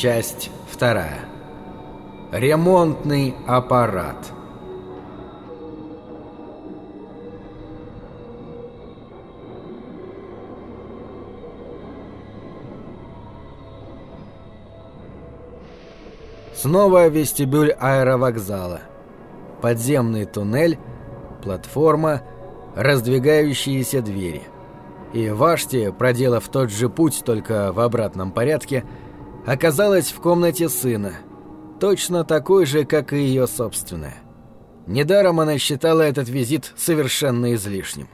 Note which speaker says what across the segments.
Speaker 1: Часть вторая. Ремонтный аппарат. Снова вестибюль аэровокзала. Подземный туннель, платформа, раздвигающиеся двери. И Вашти, проделав тот же путь, только в обратном порядке, оказалась в комнате сына, точно такой же, как и ее собственная. Недаром она считала этот визит совершенно излишним.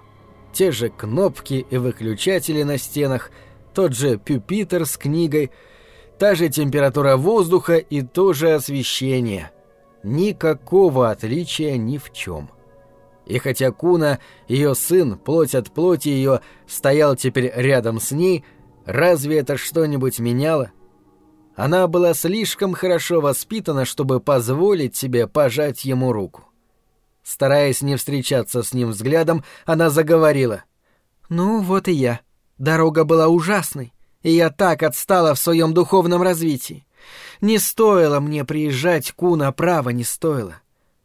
Speaker 1: Те же кнопки и выключатели на стенах, тот же пюпитер с книгой, та же температура воздуха и то же освещение. Никакого отличия ни в чем. И хотя Куна, ее сын, плоть от плоти ее, стоял теперь рядом с ней, разве это что-нибудь меняло? Она была слишком хорошо воспитана, чтобы позволить себе пожать ему руку. Стараясь не встречаться с ним взглядом, она заговорила. «Ну, вот и я. Дорога была ужасной, и я так отстала в своем духовном развитии. Не стоило мне приезжать, Куна, право не стоило.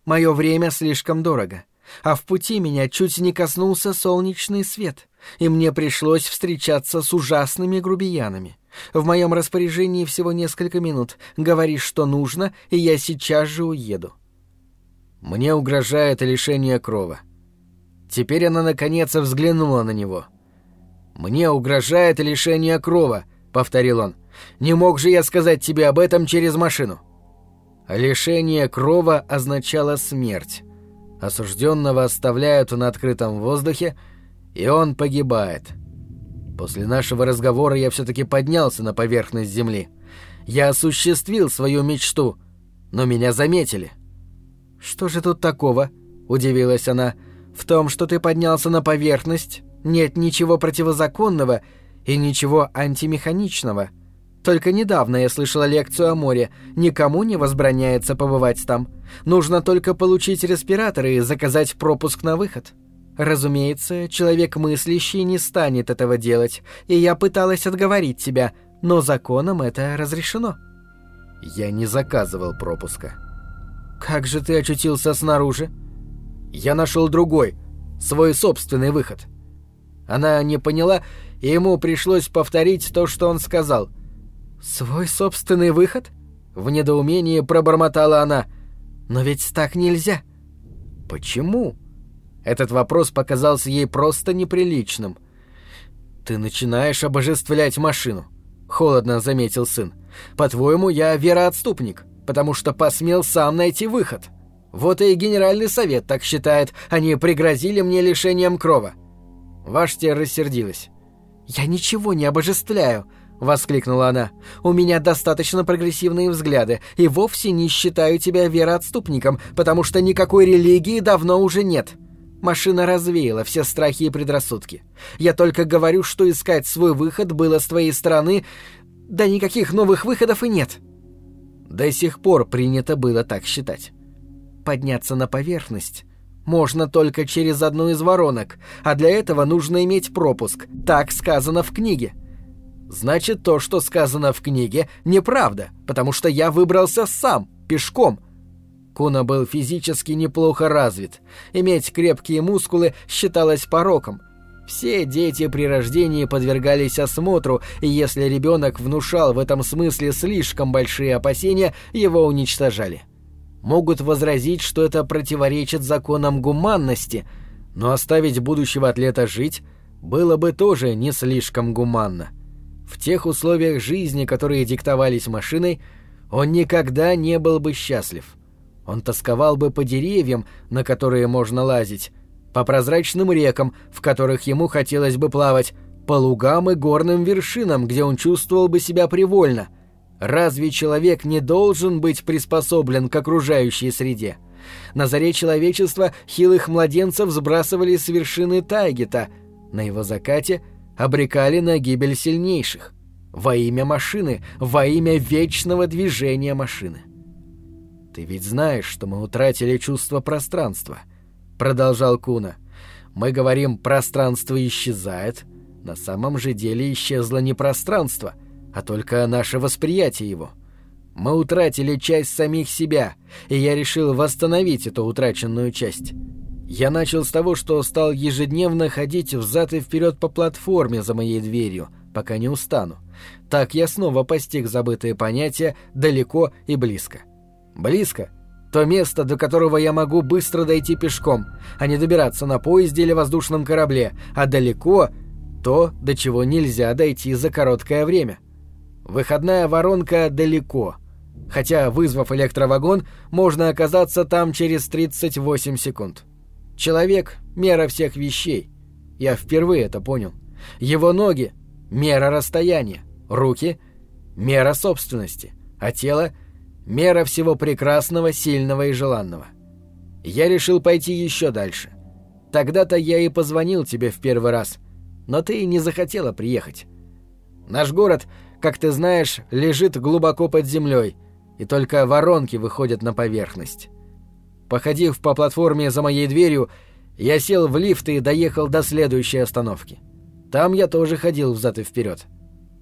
Speaker 1: Мое время слишком дорого а в пути меня чуть не коснулся солнечный свет, и мне пришлось встречаться с ужасными грубиянами. В моем распоряжении всего несколько минут. Говори, что нужно, и я сейчас же уеду. Мне угрожает лишение крова. Теперь она наконец взглянула на него. «Мне угрожает лишение крова», — повторил он. «Не мог же я сказать тебе об этом через машину?» Лишение крова означало смерть. Осужденного оставляют на открытом воздухе, и он погибает. После нашего разговора я все-таки поднялся на поверхность земли. Я осуществил свою мечту, но меня заметили. «Что же тут такого?» — удивилась она. «В том, что ты поднялся на поверхность, нет ничего противозаконного и ничего антимеханичного». Только недавно я слышала лекцию о море. Никому не возбраняется побывать там. Нужно только получить респиратор и заказать пропуск на выход. Разумеется, человек мыслящий не станет этого делать, и я пыталась отговорить тебя, но законом это разрешено. Я не заказывал пропуска. Как же ты очутился снаружи? Я нашел другой, свой собственный выход. Она не поняла, и ему пришлось повторить то, что он сказал — «Свой собственный выход?» — в недоумении пробормотала она. «Но ведь так нельзя». «Почему?» Этот вопрос показался ей просто неприличным. «Ты начинаешь обожествлять машину», — холодно заметил сын. «По-твоему, я вероотступник, потому что посмел сам найти выход. Вот и Генеральный совет так считает, они пригрозили мне лишением крова». Ваштия рассердилась. «Я ничего не обожествляю», воскликнула она. «У меня достаточно прогрессивные взгляды, и вовсе не считаю тебя вероотступником, потому что никакой религии давно уже нет. Машина развеяла все страхи и предрассудки. Я только говорю, что искать свой выход было с твоей стороны, да никаких новых выходов и нет». До сих пор принято было так считать. Подняться на поверхность можно только через одну из воронок, а для этого нужно иметь пропуск. Так сказано в книге. Значит, то, что сказано в книге, неправда, потому что я выбрался сам, пешком. Куна был физически неплохо развит. Иметь крепкие мускулы считалось пороком. Все дети при рождении подвергались осмотру, и если ребенок внушал в этом смысле слишком большие опасения, его уничтожали. Могут возразить, что это противоречит законам гуманности, но оставить будущего атлета жить было бы тоже не слишком гуманно. В тех условиях жизни, которые диктовались машиной, он никогда не был бы счастлив. Он тосковал бы по деревьям, на которые можно лазить, по прозрачным рекам, в которых ему хотелось бы плавать, по лугам и горным вершинам, где он чувствовал бы себя привольно. Разве человек не должен быть приспособлен к окружающей среде? На заре человечества хилых младенцев сбрасывали с вершины Тайгета, на его закате обрекали на гибель сильнейших. Во имя машины, во имя вечного движения машины. «Ты ведь знаешь, что мы утратили чувство пространства», — продолжал Куна. «Мы говорим, пространство исчезает. На самом же деле исчезло не пространство, а только наше восприятие его. Мы утратили часть самих себя, и я решил восстановить эту утраченную часть. Я начал с того, что стал ежедневно ходить взад и вперед по платформе за моей дверью, пока не устану. Так я снова постиг забытые понятия далеко и близко. Близко — то место, до которого я могу быстро дойти пешком, а не добираться на поезде или воздушном корабле, а далеко — то, до чего нельзя дойти за короткое время. Выходная воронка далеко, хотя, вызвав электровагон, можно оказаться там через 38 секунд. Человек — мера всех вещей. Я впервые это понял. Его ноги — мера расстояния, руки — мера собственности, а тело — мера всего прекрасного, сильного и желанного. Я решил пойти еще дальше. Тогда-то я и позвонил тебе в первый раз, но ты не захотела приехать. Наш город, как ты знаешь, лежит глубоко под землей, и только воронки выходят на поверхность. Походив по платформе за моей дверью, я сел в лифт и доехал до следующей остановки. Там я тоже ходил взад и вперед.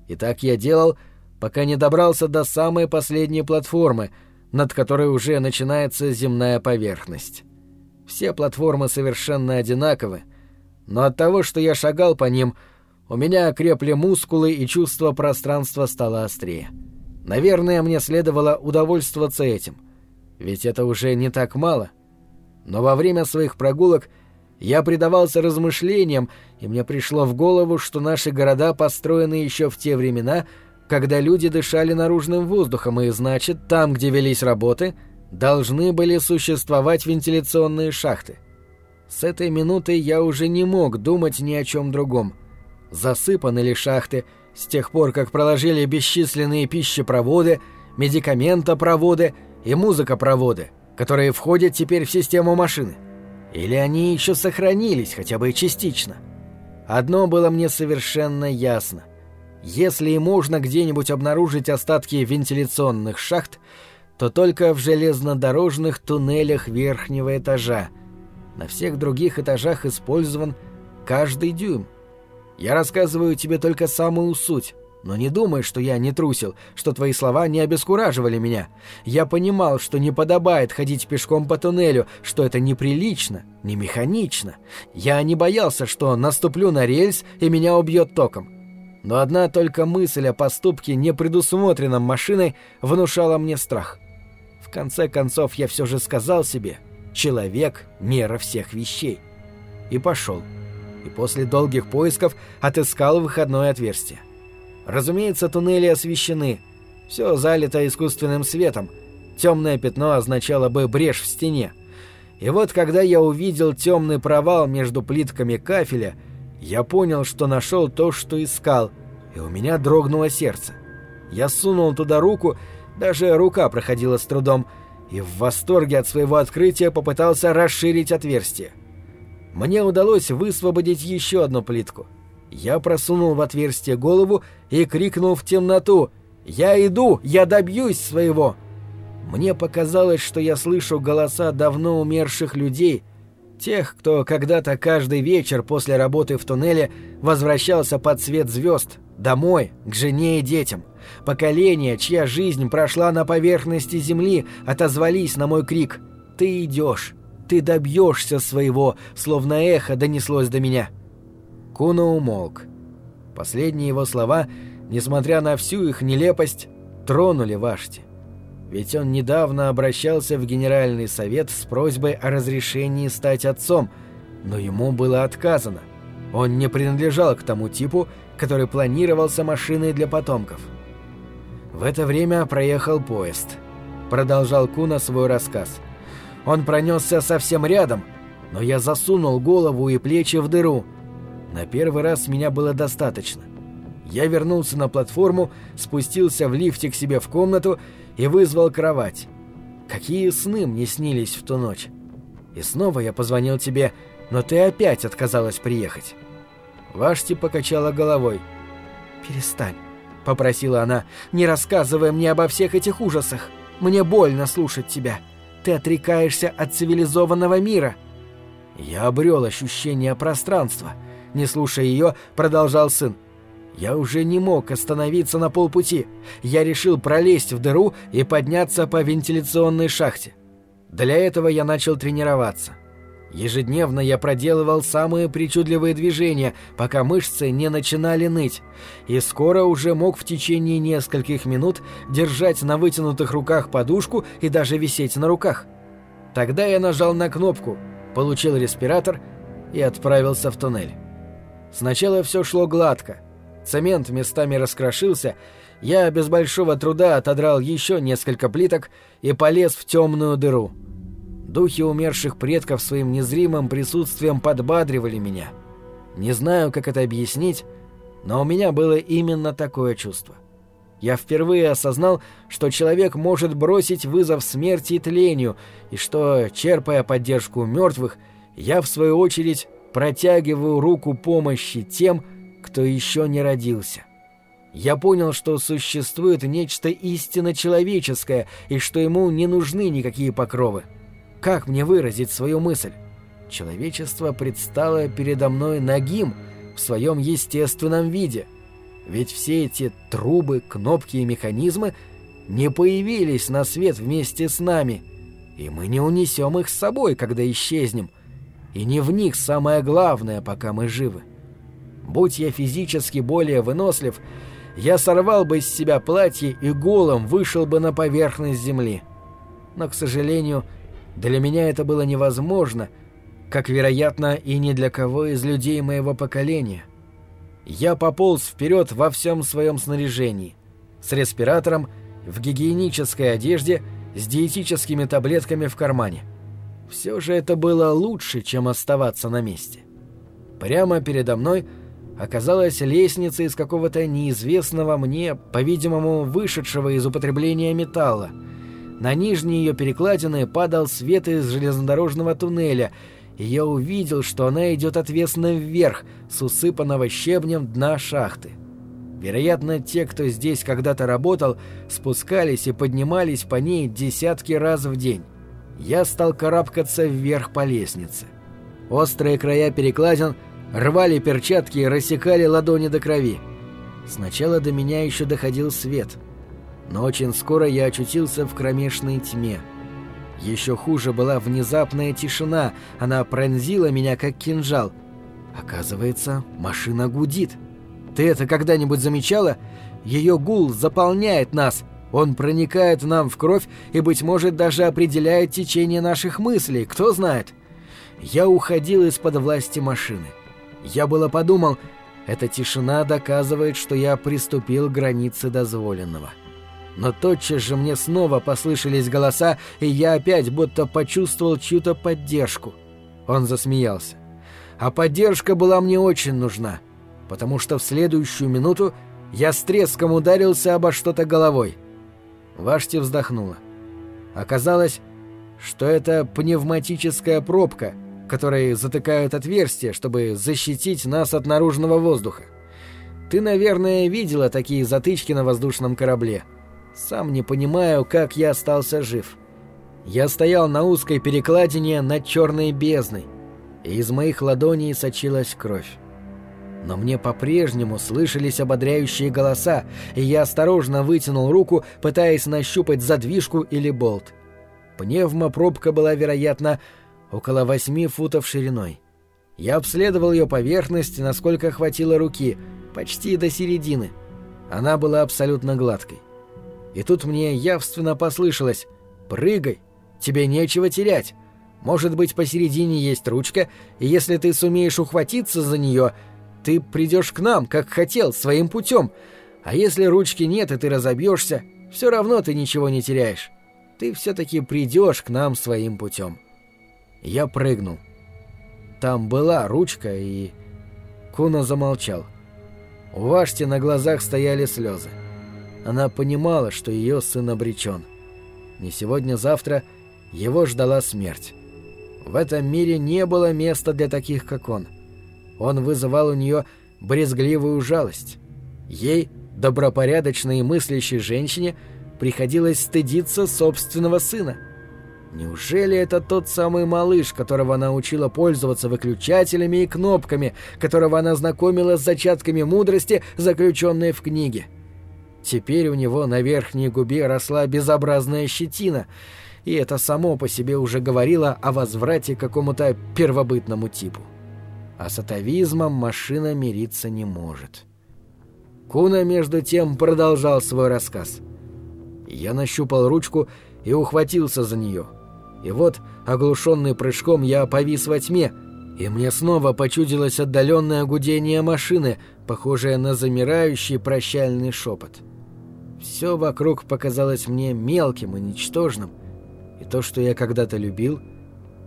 Speaker 1: И так я делал, пока не добрался до самой последней платформы, над которой уже начинается земная поверхность. Все платформы совершенно одинаковы, но от того, что я шагал по ним, у меня окрепли мускулы и чувство пространства стало острее. Наверное, мне следовало удовольствоваться этим — ведь это уже не так мало. Но во время своих прогулок я предавался размышлениям, и мне пришло в голову, что наши города построены еще в те времена, когда люди дышали наружным воздухом, и значит, там, где велись работы, должны были существовать вентиляционные шахты. С этой минуты я уже не мог думать ни о чем другом. Засыпаны ли шахты с тех пор, как проложили бесчисленные пищепроводы, медикаментопроводы — и музыкопроводы, которые входят теперь в систему машины? Или они еще сохранились хотя бы частично? Одно было мне совершенно ясно. Если и можно где-нибудь обнаружить остатки вентиляционных шахт, то только в железнодорожных туннелях верхнего этажа. На всех других этажах использован каждый дюйм. Я рассказываю тебе только самую суть, но не думай, что я не трусил, что твои слова не обескураживали меня. Я понимал, что не подобает ходить пешком по туннелю, что это неприлично, не механично. Я не боялся, что наступлю на рельс и меня убьет током. Но одна только мысль о поступке, не предусмотренном машиной, внушала мне страх. В конце концов, я все же сказал себе «человек — мера всех вещей». И пошел. И после долгих поисков отыскал выходное отверстие. Разумеется, туннели освещены. Все залито искусственным светом. Темное пятно означало бы брешь в стене. И вот когда я увидел темный провал между плитками кафеля, я понял, что нашел то, что искал, и у меня дрогнуло сердце. Я сунул туда руку, даже рука проходила с трудом, и в восторге от своего открытия попытался расширить отверстие. Мне удалось высвободить еще одну плитку — я просунул в отверстие голову и крикнул в темноту «Я иду! Я добьюсь своего!» Мне показалось, что я слышу голоса давно умерших людей, тех, кто когда-то каждый вечер после работы в туннеле возвращался под свет звезд, домой, к жене и детям. Поколения, чья жизнь прошла на поверхности земли, отозвались на мой крик «Ты идешь! Ты добьешься своего!» словно эхо донеслось до меня. Куна умолк. Последние его слова, несмотря на всю их нелепость, тронули Вашти. Ведь он недавно обращался в Генеральный совет с просьбой о разрешении стать отцом, но ему было отказано. Он не принадлежал к тому типу, который планировался машиной для потомков. В это время проехал поезд. Продолжал Куна свой рассказ. Он пронесся совсем рядом, но я засунул голову и плечи в дыру – на первый раз меня было достаточно. Я вернулся на платформу, спустился в лифте к себе в комнату и вызвал кровать. Какие сны мне снились в ту ночь. И снова я позвонил тебе, но ты опять отказалась приехать. Вашти покачала головой. «Перестань», — попросила она, — «не рассказывай мне обо всех этих ужасах. Мне больно слушать тебя. Ты отрекаешься от цивилизованного мира». Я обрел ощущение пространства — не слушая ее, продолжал сын. Я уже не мог остановиться на полпути. Я решил пролезть в дыру и подняться по вентиляционной шахте. Для этого я начал тренироваться. Ежедневно я проделывал самые причудливые движения, пока мышцы не начинали ныть, и скоро уже мог в течение нескольких минут держать на вытянутых руках подушку и даже висеть на руках. Тогда я нажал на кнопку, получил респиратор и отправился в туннель. Сначала все шло гладко. Цемент местами раскрошился, я без большого труда отодрал еще несколько плиток и полез в темную дыру — Духи умерших предков своим незримым присутствием подбадривали меня. Не знаю, как это объяснить, но у меня было именно такое чувство. Я впервые осознал, что человек может бросить вызов смерти и тлению, и что, черпая поддержку мертвых, я, в свою очередь, протягиваю руку помощи тем, кто еще не родился. Я понял, что существует нечто истинно человеческое, и что ему не нужны никакие покровы. Как мне выразить свою мысль? Человечество предстало передо мной нагим в своем естественном виде. Ведь все эти трубы, кнопки и механизмы не появились на свет вместе с нами, и мы не унесем их с собой, когда исчезнем. И не в них самое главное, пока мы живы. Будь я физически более вынослив, я сорвал бы из себя платье и голым вышел бы на поверхность земли. Но, к сожалению, для меня это было невозможно, как, вероятно, и ни для кого из людей моего поколения. Я пополз вперед во всем своем снаряжении, с респиратором, в гигиенической одежде, с диетическими таблетками в кармане. Все же это было лучше, чем оставаться на месте. Прямо передо мной оказалась лестница из какого-то неизвестного мне, по-видимому, вышедшего из употребления металла — на нижние ее перекладины падал свет из железнодорожного туннеля, и я увидел, что она идет отвесно вверх, с усыпанного щебнем дна шахты. Вероятно, те, кто здесь когда-то работал, спускались и поднимались по ней десятки раз в день. Я стал карабкаться вверх по лестнице. Острые края перекладин рвали перчатки и рассекали ладони до крови. Сначала до меня еще доходил свет — но очень скоро я очутился в кромешной тьме. Еще хуже была внезапная тишина, она пронзила меня как кинжал. Оказывается, машина гудит. Ты это когда-нибудь замечала? Ее гул заполняет нас, он проникает нам в кровь и, быть может, даже определяет течение наших мыслей, кто знает. Я уходил из-под власти машины. Я было подумал, эта тишина доказывает, что я приступил к границе дозволенного. Но тотчас же мне снова послышались голоса, и я опять будто почувствовал чью-то поддержку. Он засмеялся. А поддержка была мне очень нужна, потому что в следующую минуту я с треском ударился обо что-то головой. Вашти вздохнула. Оказалось, что это пневматическая пробка, которой затыкают отверстие, чтобы защитить нас от наружного воздуха. Ты, наверное, видела такие затычки на воздушном корабле. — сам не понимаю, как я остался жив. Я стоял на узкой перекладине над черной бездной, и из моих ладоней сочилась кровь. Но мне по-прежнему слышались ободряющие голоса, и я осторожно вытянул руку, пытаясь нащупать задвижку или болт. Пневмопробка была, вероятно, около восьми футов шириной. Я обследовал ее поверхность, насколько хватило руки, почти до середины. Она была абсолютно гладкой. И тут мне явственно послышалось «Прыгай! Тебе нечего терять! Может быть, посередине есть ручка, и если ты сумеешь ухватиться за нее, ты придешь к нам, как хотел, своим путем. А если ручки нет, и ты разобьешься, все равно ты ничего не теряешь. Ты все-таки придешь к нам своим путем». Я прыгнул. Там была ручка, и... Куна замолчал. У Вашти на глазах стояли слезы. Она понимала, что ее сын обречен. Не сегодня-завтра его ждала смерть. В этом мире не было места для таких, как он. Он вызывал у нее брезгливую жалость. Ей, добропорядочной и мыслящей женщине, приходилось стыдиться собственного сына. Неужели это тот самый малыш, которого она учила пользоваться выключателями и кнопками, которого она знакомила с зачатками мудрости, заключенной в книге? Теперь у него на верхней губе росла безобразная щетина, и это само по себе уже говорило о возврате к какому-то первобытному типу. А с атовизмом машина мириться не может. Куна, между тем, продолжал свой рассказ. Я нащупал ручку и ухватился за нее — и вот, оглушенный прыжком, я повис во тьме, и мне снова почудилось отдаленное гудение машины, похожее на замирающий прощальный шепот. Все вокруг показалось мне мелким и ничтожным, и то, что я когда-то любил,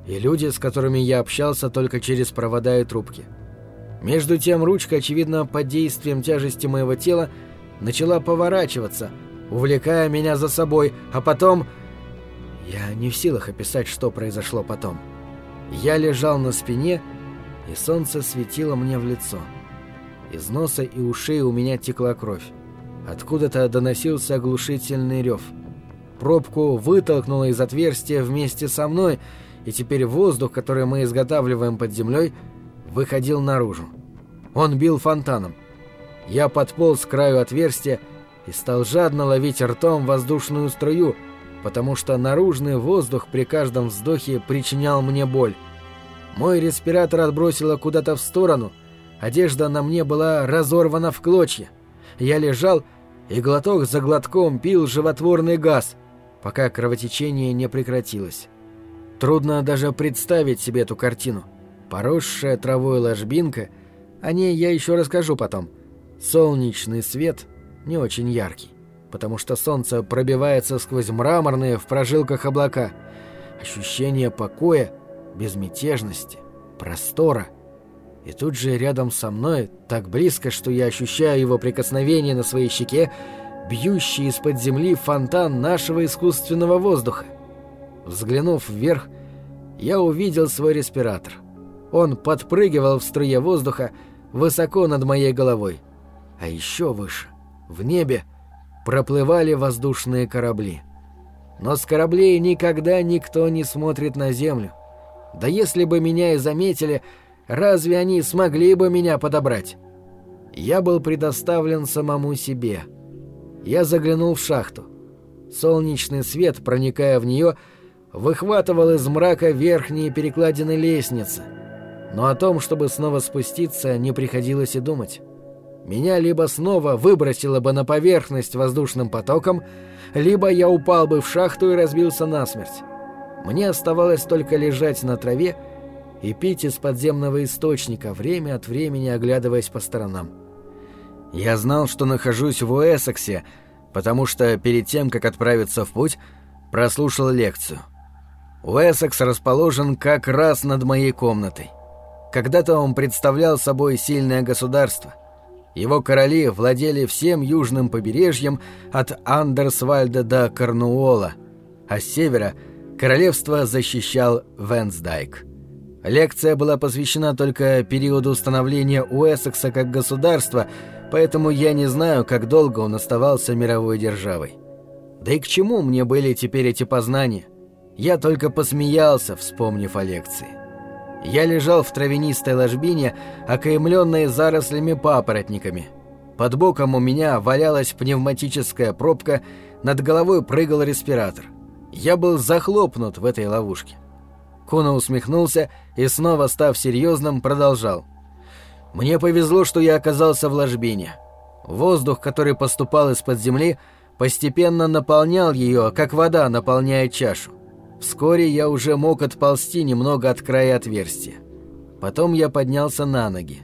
Speaker 1: и люди, с которыми я общался только через провода и трубки. Между тем ручка, очевидно, под действием тяжести моего тела, начала поворачиваться, увлекая меня за собой, а потом я не в силах описать, что произошло потом. Я лежал на спине, и солнце светило мне в лицо. Из носа и ушей у меня текла кровь. Откуда-то доносился оглушительный рев. Пробку вытолкнуло из отверстия вместе со мной, и теперь воздух, который мы изготавливаем под землей, выходил наружу. Он бил фонтаном. Я подполз к краю отверстия и стал жадно ловить ртом воздушную струю — потому что наружный воздух при каждом вздохе причинял мне боль. Мой респиратор отбросило куда-то в сторону, одежда на мне была разорвана в клочья. Я лежал и глоток за глотком пил животворный газ, пока кровотечение не прекратилось. Трудно даже представить себе эту картину. Поросшая травой ложбинка, о ней я еще расскажу потом. Солнечный свет не очень яркий потому что солнце пробивается сквозь мраморные в прожилках облака. Ощущение покоя, безмятежности, простора. И тут же рядом со мной, так близко, что я ощущаю его прикосновение на своей щеке, бьющий из-под земли фонтан нашего искусственного воздуха. Взглянув вверх, я увидел свой респиратор. Он подпрыгивал в струе воздуха высоко над моей головой. А еще выше, в небе, проплывали воздушные корабли. Но с кораблей никогда никто не смотрит на землю. Да если бы меня и заметили, разве они смогли бы меня подобрать? Я был предоставлен самому себе. Я заглянул в шахту. Солнечный свет, проникая в нее, выхватывал из мрака верхние перекладины лестницы. Но о том, чтобы снова спуститься, не приходилось и думать меня либо снова выбросило бы на поверхность воздушным потоком, либо я упал бы в шахту и разбился насмерть. Мне оставалось только лежать на траве и пить из подземного источника, время от времени оглядываясь по сторонам. Я знал, что нахожусь в Уэссексе, потому что перед тем, как отправиться в путь, прослушал лекцию. Уэссекс расположен как раз над моей комнатой. Когда-то он представлял собой сильное государство. Его короли владели всем южным побережьем от Андерсвальда до Корнуола, а с севера королевство защищал Венсдайк. Лекция была посвящена только периоду становления Уэссекса как государства, поэтому я не знаю, как долго он оставался мировой державой. Да и к чему мне были теперь эти познания? Я только посмеялся, вспомнив о лекции. Я лежал в травянистой ложбине, окаймленной зарослями папоротниками. Под боком у меня валялась пневматическая пробка, над головой прыгал респиратор. Я был захлопнут в этой ловушке. Куна усмехнулся и, снова став серьезным, продолжал. «Мне повезло, что я оказался в ложбине. Воздух, который поступал из-под земли, постепенно наполнял ее, как вода наполняет чашу. Вскоре я уже мог отползти немного от края отверстия. Потом я поднялся на ноги.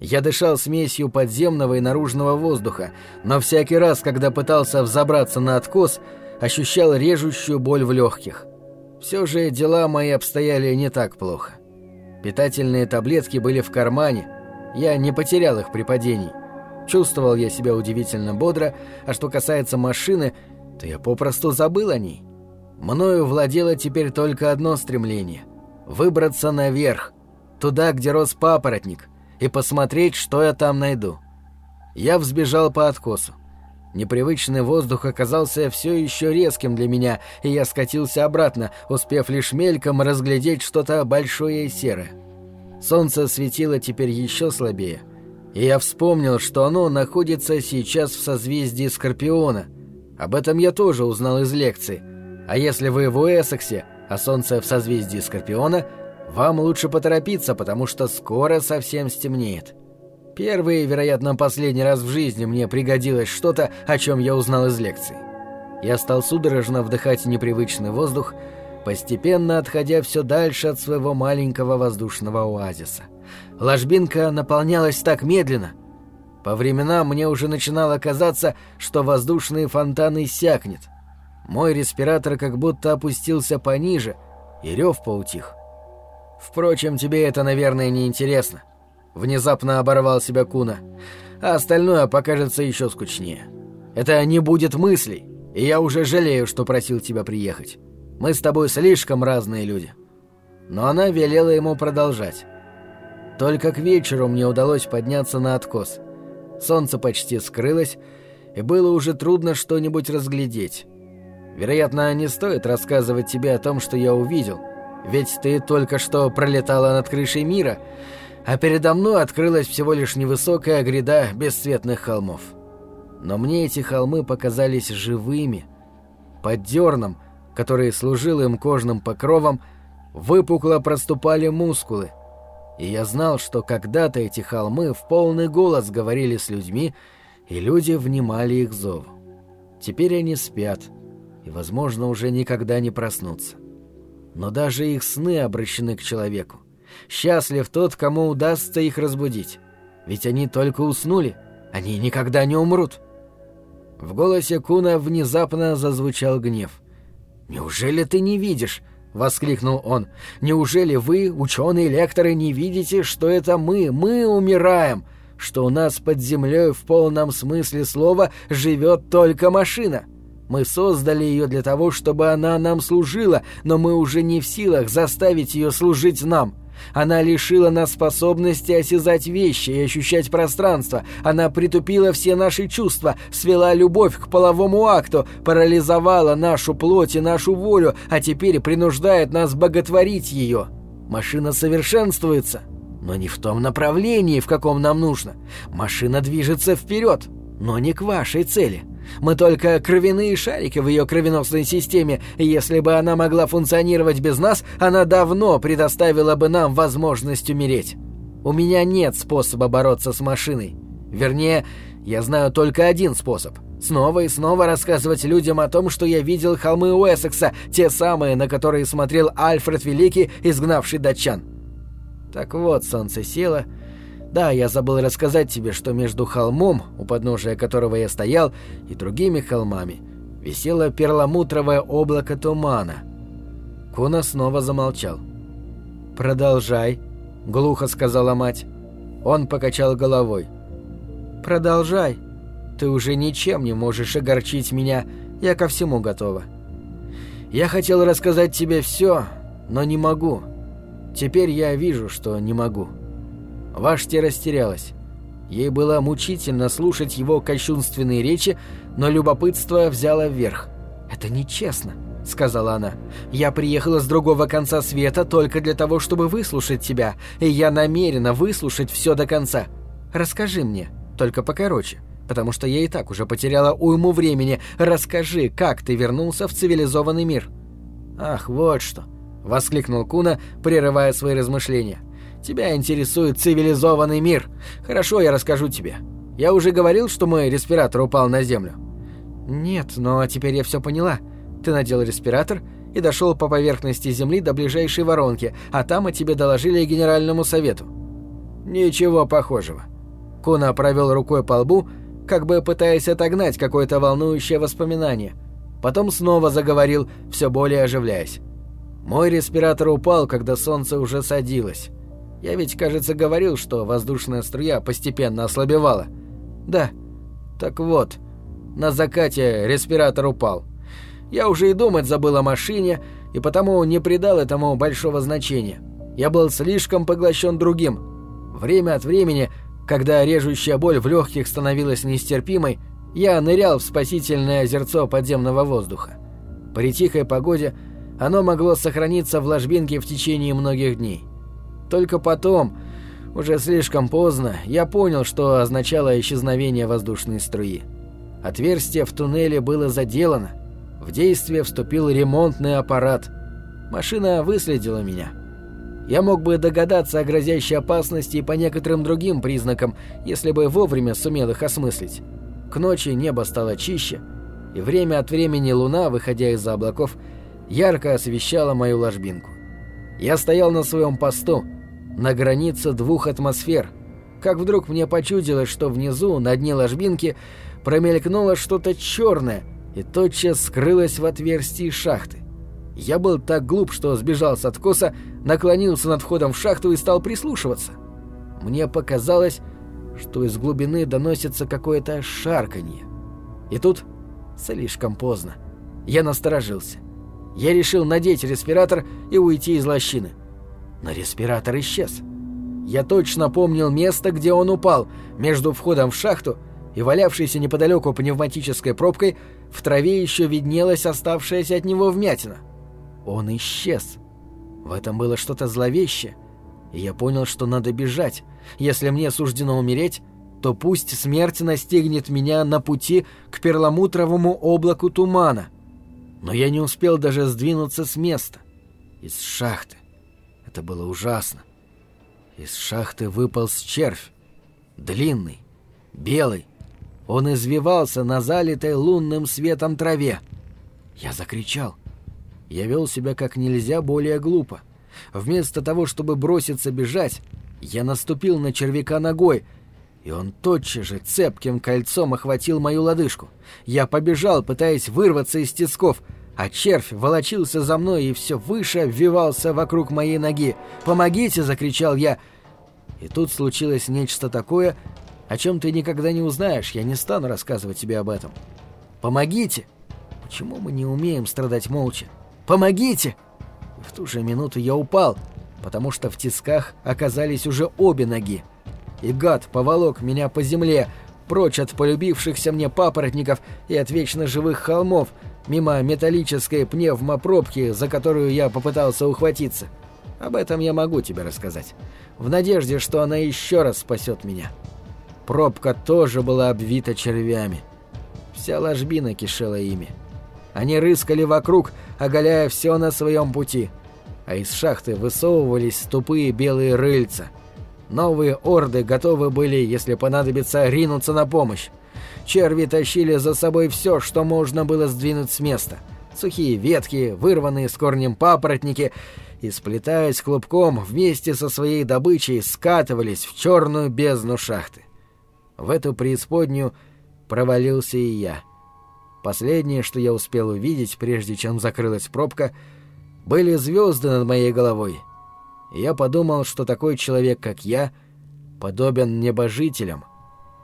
Speaker 1: Я дышал смесью подземного и наружного воздуха, но всякий раз, когда пытался взобраться на откос, ощущал режущую боль в легких. Все же дела мои обстояли не так плохо. Питательные таблетки были в кармане, я не потерял их при падении. Чувствовал я себя удивительно бодро, а что касается машины, то я попросту забыл о ней. Мною владело теперь только одно стремление — выбраться наверх, туда, где рос папоротник, и посмотреть, что я там найду. Я взбежал по откосу. Непривычный воздух оказался все еще резким для меня, и я скатился обратно, успев лишь мельком разглядеть что-то большое и серое. Солнце светило теперь еще слабее, и я вспомнил, что оно находится сейчас в созвездии Скорпиона. Об этом я тоже узнал из лекции. А если вы в Уэссексе, а Солнце в созвездии Скорпиона, вам лучше поторопиться, потому что скоро совсем стемнеет. Первый вероятно, последний раз в жизни мне пригодилось что-то, о чем я узнал из лекций. Я стал судорожно вдыхать непривычный воздух, постепенно отходя все дальше от своего маленького воздушного оазиса. Ложбинка наполнялась так медленно. По временам мне уже начинало казаться, что воздушные фонтаны иссякнет. Мой респиратор как будто опустился пониже, и рев поутих. Впрочем, тебе это, наверное, не интересно. Внезапно оборвал себя Куна. А остальное покажется еще скучнее. Это не будет мыслей, и я уже жалею, что просил тебя приехать. Мы с тобой слишком разные люди. Но она велела ему продолжать. Только к вечеру мне удалось подняться на откос. Солнце почти скрылось, и было уже трудно что-нибудь разглядеть. Вероятно, не стоит рассказывать тебе о том, что я увидел, ведь ты только что пролетала над крышей мира, а передо мной открылась всего лишь невысокая гряда бесцветных холмов. Но мне эти холмы показались живыми. Под дерном, который служил им кожным покровом, выпукло проступали мускулы. И я знал, что когда-то эти холмы в полный голос говорили с людьми, и люди внимали их зову. Теперь они спят, и, возможно, уже никогда не проснутся. Но даже их сны обращены к человеку. Счастлив тот, кому удастся их разбудить. Ведь они только уснули, они никогда не умрут. В голосе Куна внезапно зазвучал гнев. «Неужели ты не видишь?» — воскликнул он. «Неужели вы, ученые-лекторы, не видите, что это мы, мы умираем, что у нас под землей в полном смысле слова живет только машина?» Мы создали ее для того, чтобы она нам служила, но мы уже не в силах заставить ее служить нам. Она лишила нас способности осязать вещи и ощущать пространство. Она притупила все наши чувства, свела любовь к половому акту, парализовала нашу плоть и нашу волю, а теперь принуждает нас боготворить ее. Машина совершенствуется, но не в том направлении, в каком нам нужно. Машина движется вперед, но не к вашей цели. Мы только кровяные шарики в ее кровеносной системе, если бы она могла функционировать без нас, она давно предоставила бы нам возможность умереть. У меня нет способа бороться с машиной. Вернее, я знаю только один способ. Снова и снова рассказывать людям о том, что я видел холмы Уэссекса, те самые, на которые смотрел Альфред Великий, изгнавший датчан. Так вот, солнце село, да, я забыл рассказать тебе, что между холмом, у подножия которого я стоял, и другими холмами висело перламутровое облако тумана. Куна снова замолчал. «Продолжай», — глухо сказала мать. Он покачал головой. «Продолжай. Ты уже ничем не можешь огорчить меня. Я ко всему готова». «Я хотел рассказать тебе все, но не могу. Теперь я вижу, что не могу». Вашти растерялась. Ей было мучительно слушать его кощунственные речи, но любопытство взяло вверх. «Это нечестно», — сказала она. «Я приехала с другого конца света только для того, чтобы выслушать тебя, и я намерена выслушать все до конца. Расскажи мне, только покороче, потому что я и так уже потеряла уйму времени. Расскажи, как ты вернулся в цивилизованный мир». «Ах, вот что!» — воскликнул Куна, прерывая свои размышления. Тебя интересует цивилизованный мир. Хорошо, я расскажу тебе. Я уже говорил, что мой респиратор упал на землю. Нет, но теперь я все поняла. Ты надел респиратор и дошел по поверхности земли до ближайшей воронки, а там о тебе доложили генеральному совету. Ничего похожего. Куна провел рукой по лбу, как бы пытаясь отогнать какое-то волнующее воспоминание. Потом снова заговорил, все более оживляясь. Мой респиратор упал, когда солнце уже садилось. Я ведь, кажется, говорил, что воздушная струя постепенно ослабевала. Да. Так вот, на закате респиратор упал. Я уже и думать забыл о машине, и потому не придал этому большого значения. Я был слишком поглощен другим. Время от времени, когда режущая боль в легких становилась нестерпимой, Я нырял в спасительное озерцо подземного воздуха. При тихой погоде оно могло сохраниться в ложбинке в течение многих дней. Только потом, уже слишком поздно, я понял, что означало исчезновение воздушной струи. Отверстие в туннеле было заделано. В действие вступил ремонтный аппарат. Машина выследила меня. Я мог бы догадаться о грозящей опасности по некоторым другим признакам, если бы вовремя сумел их осмыслить. К ночи небо стало чище, и время от времени луна, выходя из-за облаков, ярко освещала мою ложбинку. Я стоял на своем посту, на границе двух атмосфер, как вдруг мне почудилось, что внизу, на дне ложбинки, промелькнуло что-то черное и тотчас скрылось в отверстии шахты. Я был так глуп, что сбежал с откоса, наклонился над входом в шахту и стал прислушиваться. Мне показалось, что из глубины доносится какое-то шарканье. И тут слишком поздно. Я насторожился. Я решил надеть респиратор и уйти из лощины. Но респиратор исчез. Я точно помнил место, где он упал, между входом в шахту и валявшейся неподалеку пневматической пробкой в траве еще виднелась оставшаяся от него вмятина. Он исчез. В этом было что-то зловещее, и я понял, что надо бежать. Если мне суждено умереть, то пусть смерть настигнет меня на пути к перламутровому облаку тумана. Но я не успел даже сдвинуться с места. Из шахты. Это было ужасно. Из шахты выполз червь. Длинный, белый. Он извивался на залитой лунным светом траве. Я закричал. Я вел себя как нельзя более глупо. Вместо того, чтобы броситься бежать, я наступил на червяка ногой, и он тотчас же цепким кольцом охватил мою лодыжку. Я побежал, пытаясь вырваться из тисков, а червь волочился за мной и все выше обвивался вокруг моей ноги. «Помогите!» — закричал я. И тут случилось нечто такое, о чем ты никогда не узнаешь, я не стану рассказывать тебе об этом. «Помогите!» Почему мы не умеем страдать молча? «Помогите!» В ту же минуту я упал, потому что в тисках оказались уже обе ноги. И гад поволок меня по земле, прочь от полюбившихся мне папоротников и от вечно живых холмов, мимо металлической пневмопробки, за которую я попытался ухватиться. Об этом я могу тебе рассказать, в надежде, что она еще раз спасет меня. Пробка тоже была обвита червями. Вся ложбина кишела ими. Они рыскали вокруг, оголяя все на своем пути. А из шахты высовывались тупые белые рыльца. Новые орды готовы были, если понадобится, ринуться на помощь. Черви тащили за собой все, что можно было сдвинуть с места. Сухие ветки, вырванные с корнем папоротники, и, сплетаясь клубком, вместе со своей добычей скатывались в черную бездну шахты. В эту преисподнюю провалился и я. Последнее, что я успел увидеть, прежде чем закрылась пробка, были звезды над моей головой. Я подумал, что такой человек, как я, подобен небожителям,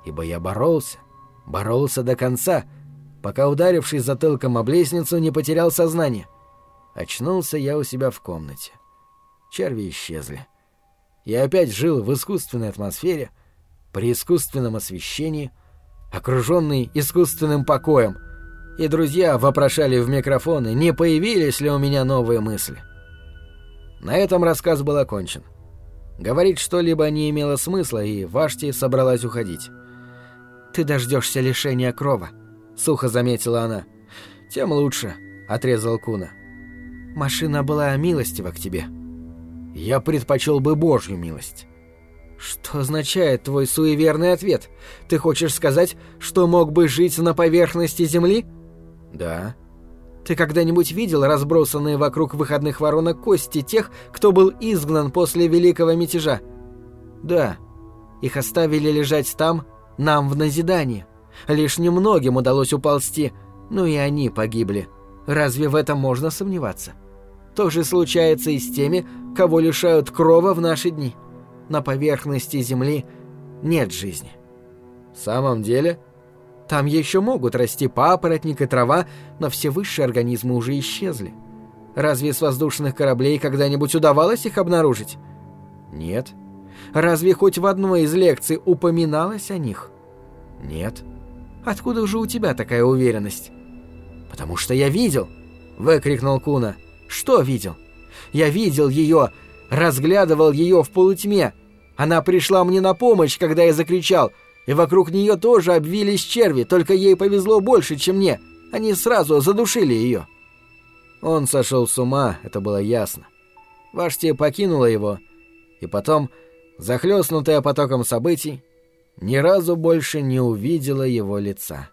Speaker 1: ибо я боролся, боролся до конца, пока, ударившись затылком об лестницу, не потерял сознание. Очнулся я у себя в комнате. Черви исчезли. Я опять жил в искусственной атмосфере, при искусственном освещении, окруженный искусственным покоем — и друзья вопрошали в микрофоны, не появились ли у меня новые мысли. На этом рассказ был окончен. Говорить что-либо не имело смысла, и Вашти собралась уходить. «Ты дождешься лишения крова», — сухо заметила она. «Тем лучше», — отрезал Куна. «Машина была милостива к тебе». «Я предпочел бы божью милость». «Что означает твой суеверный ответ? Ты хочешь сказать, что мог бы жить на поверхности Земли?» «Да». «Ты когда-нибудь видел разбросанные вокруг выходных воронок кости тех, кто был изгнан после Великого Мятежа?» «Да. Их оставили лежать там, нам в назидание. Лишь немногим удалось уползти, но и они погибли. Разве в этом можно сомневаться?» То же случается и с теми, кого лишают крова в наши дни. На поверхности Земли нет жизни. В самом деле, там еще могут расти папоротник и трава, но все высшие организмы уже исчезли. Разве с воздушных кораблей когда-нибудь удавалось их обнаружить? Нет. Разве хоть в одной из лекций упоминалось о них? Нет. Откуда же у тебя такая уверенность?» «Потому что я видел!» — выкрикнул Куна. «Что видел?» «Я видел ее, разглядывал ее в полутьме. Она пришла мне на помощь, когда я закричал, и вокруг нее тоже обвились черви, только ей повезло больше, чем мне. Они сразу задушили ее». Он сошел с ума, это было ясно. Вашти покинула его, и потом, захлестнутая потоком событий, ни разу больше не увидела его лица.